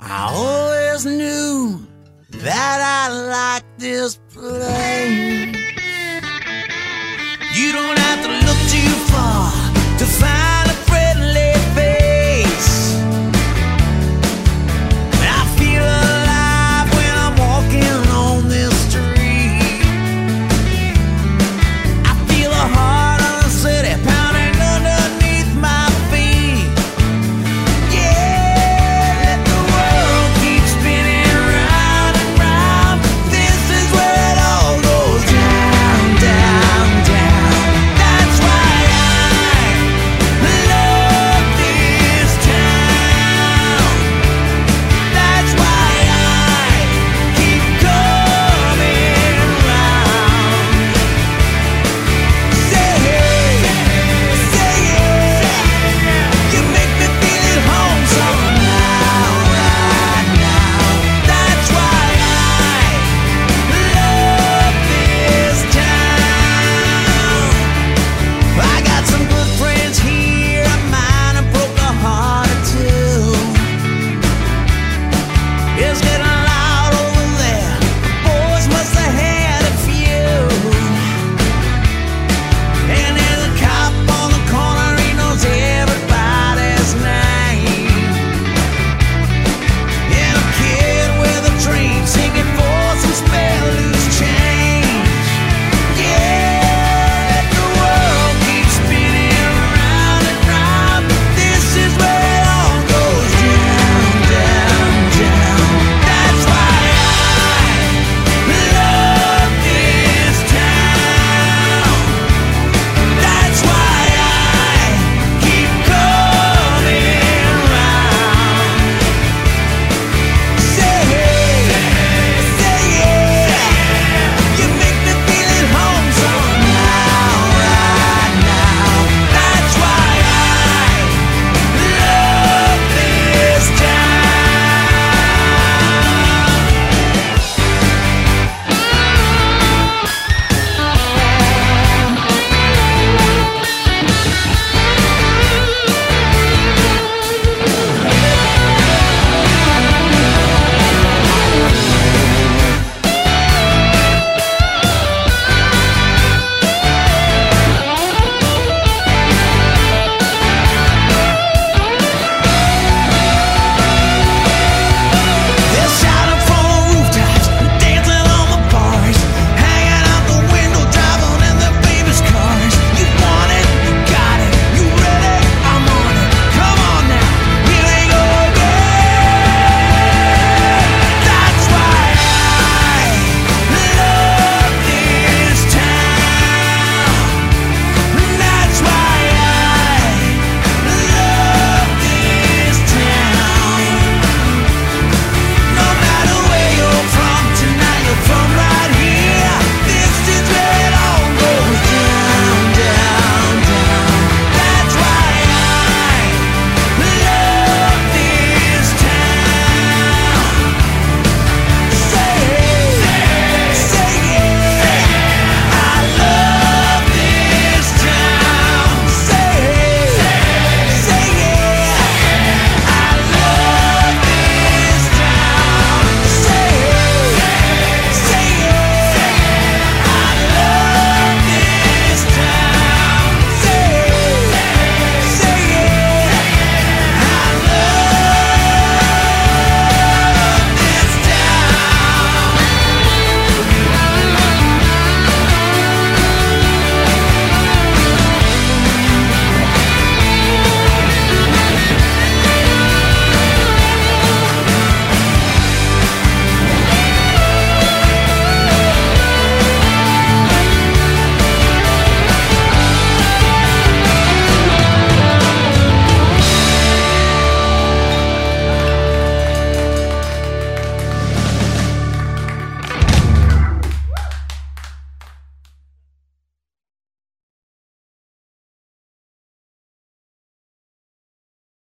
I always knew that I liked this place.